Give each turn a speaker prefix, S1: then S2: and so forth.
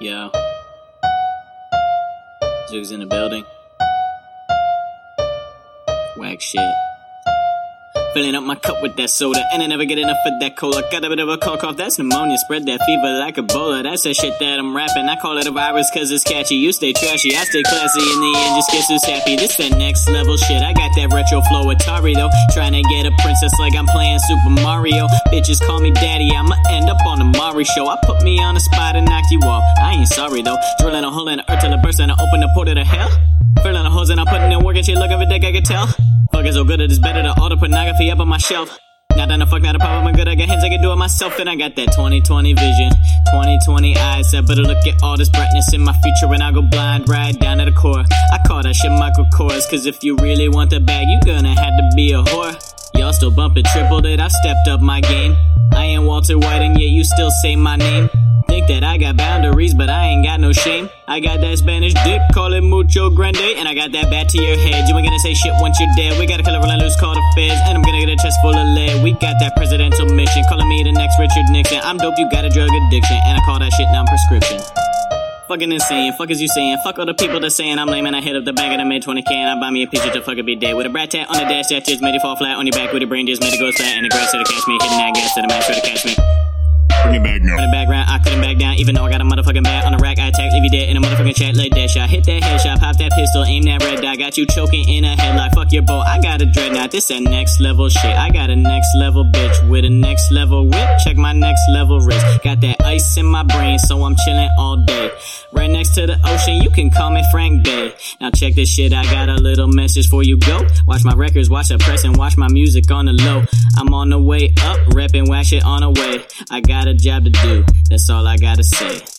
S1: Yo. Zoo's in the building. Whack shit. Filling up my cup with that soda, and I never get enough of that cola. Got a bit of a cold cough, that's pneumonia. Spread that fever like Ebola. That's the shit that I'm rapping. I call it a virus cause it's catchy. You stay trashy, I stay classy. In the end, just guess who's happy. This that next level shit. I got that retro flow Atari though. Trying to get a princess like I'm playing Super Mario. Bitches call me daddy, I'ma end up on the Maury show. I put me on the spot and knock you off. I ain't sorry though. Drilling a hole in the earth till it bursts and I open the portal to hell. Filling the holes and I'm putting in work and shit looking for dick, I can tell. Fucking so good it is better than all the pornography up on my shelf. Not done the fuck, not a problem, I'm good, I got hands, I can do it myself, and I got that 2020 vision, 2020 eyes, I better look at all this brightness in my future, and I'll go blind right down to the core. I call that shit Michael Kors, cause if you really want the bag, you gonna have to be a whore. Y'all still bumping triple it, I stepped up my game. I ain't Walter White, and yet you still say my name. That I got boundaries, but I ain't got no shame. I got that Spanish dick, call it mucho grande, and I got that bat to your head. You ain't gonna say shit once you're dead. We got a killer rolling loose, call the feds, and I'm gonna get a chest full of lead. We got that presidential mission, calling me the next Richard Nixon. I'm dope, you got a drug addiction, and I call that shit non-prescription. Fucking insane, fuck is you saying? Fuck all the people that saying I'm lame and I hit up the bag of the mid 20 can. I buy me a picture to fucking be dead with a brat tat on the dash that just made it fall flat on your back with a brain just made it go flat and the grass to the catch me, hitting that gas to the match to catch me.
S2: It back.
S1: In the background, I couldn't back down, even though I got a motherfucking bat on the rack. I attack, leave you dead in a motherfucking chat like that shot. Hit that headshot, pop that pistol, aim that red dot. Got you choking in a headlock. Fuck your bow, I got a dreadnought. This that next level shit. I got a next level bitch with a next level whip. Check my next level wrist. Got that ice in my brain, so I'm chilling all day. Right next to the ocean, you can call me Frank Bay. Now check this shit, I got a little message for you. Go watch my records, watch the press, and watch my music on the low. I'm on the way up, repping whack shit on the way. I got a job to do. That's all I gotta say.